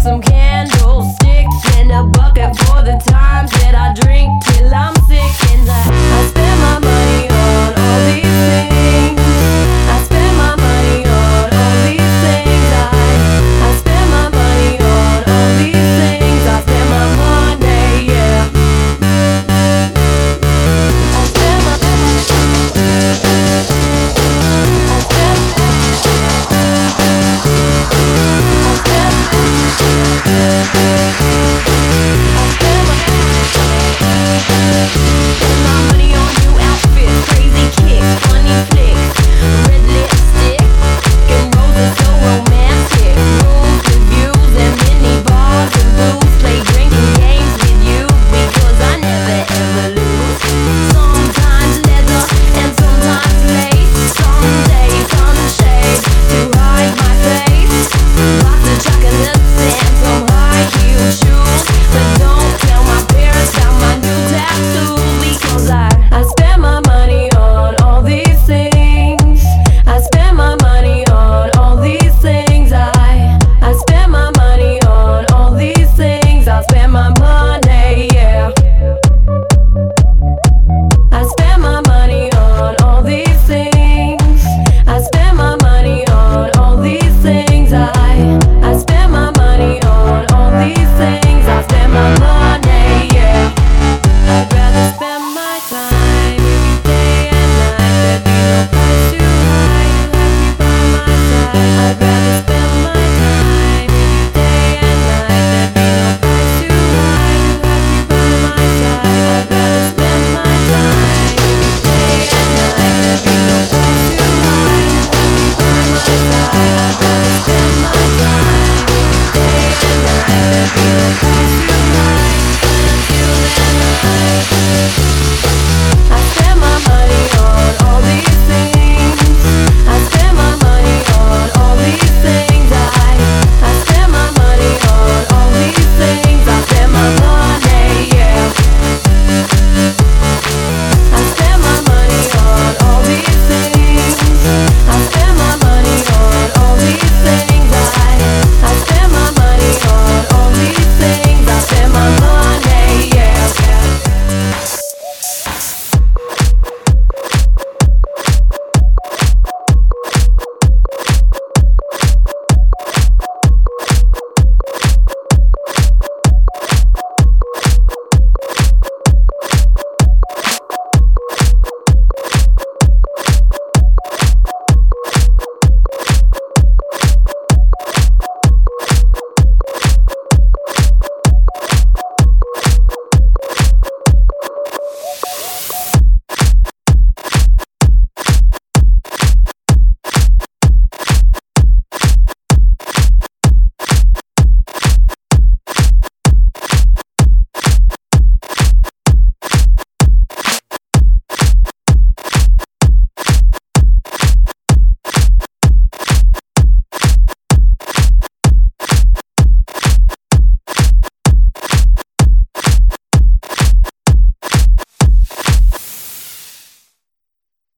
some candlesticks a bucket for the times that I drink till I'm sick. And I, I spend my money on all these things.